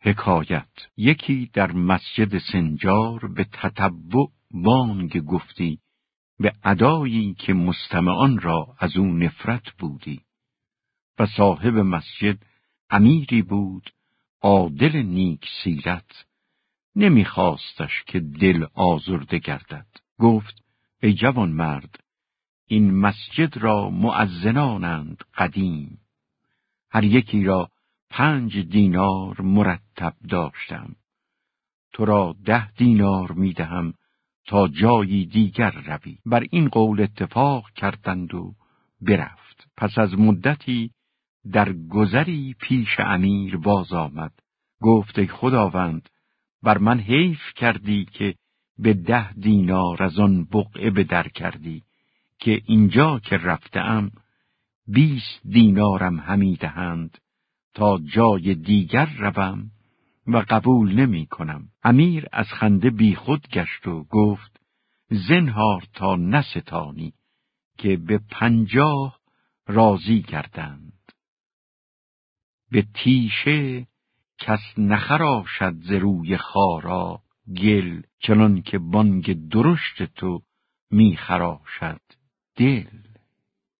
حکایت. یکی در مسجد سنجار به تتبع بانگ گفتی به ادایی که مستمعان را از او نفرت بودی. و صاحب مسجد امیری بود عادل نیک سیرت نمیخواستش که دل آزرده گردد. گفت ای جوان مرد این مسجد را معزنانند قدیم. هر یکی را پنج دینار مرتب داشتم. تو را ده دینار می‌دهم تا جایی دیگر روی. بر این قول اتفاق کردند و برفت. پس از مدتی در گذری پیش امیر باز آمد. گفت خداوند بر من حیف کردی که به ده دینار از آن بقعه به در کردی که اینجا که رفتم بیست دینارم همی دهند. تا جای دیگر روم و قبول نمی کنم. امیر از خنده بیخود گشت و گفت زنهار تا نستانی که به پنجاه راضی کردند. به تیشه کس نخراشد ز روی خارا گل چنان که بانگ درشت تو میخراشد دل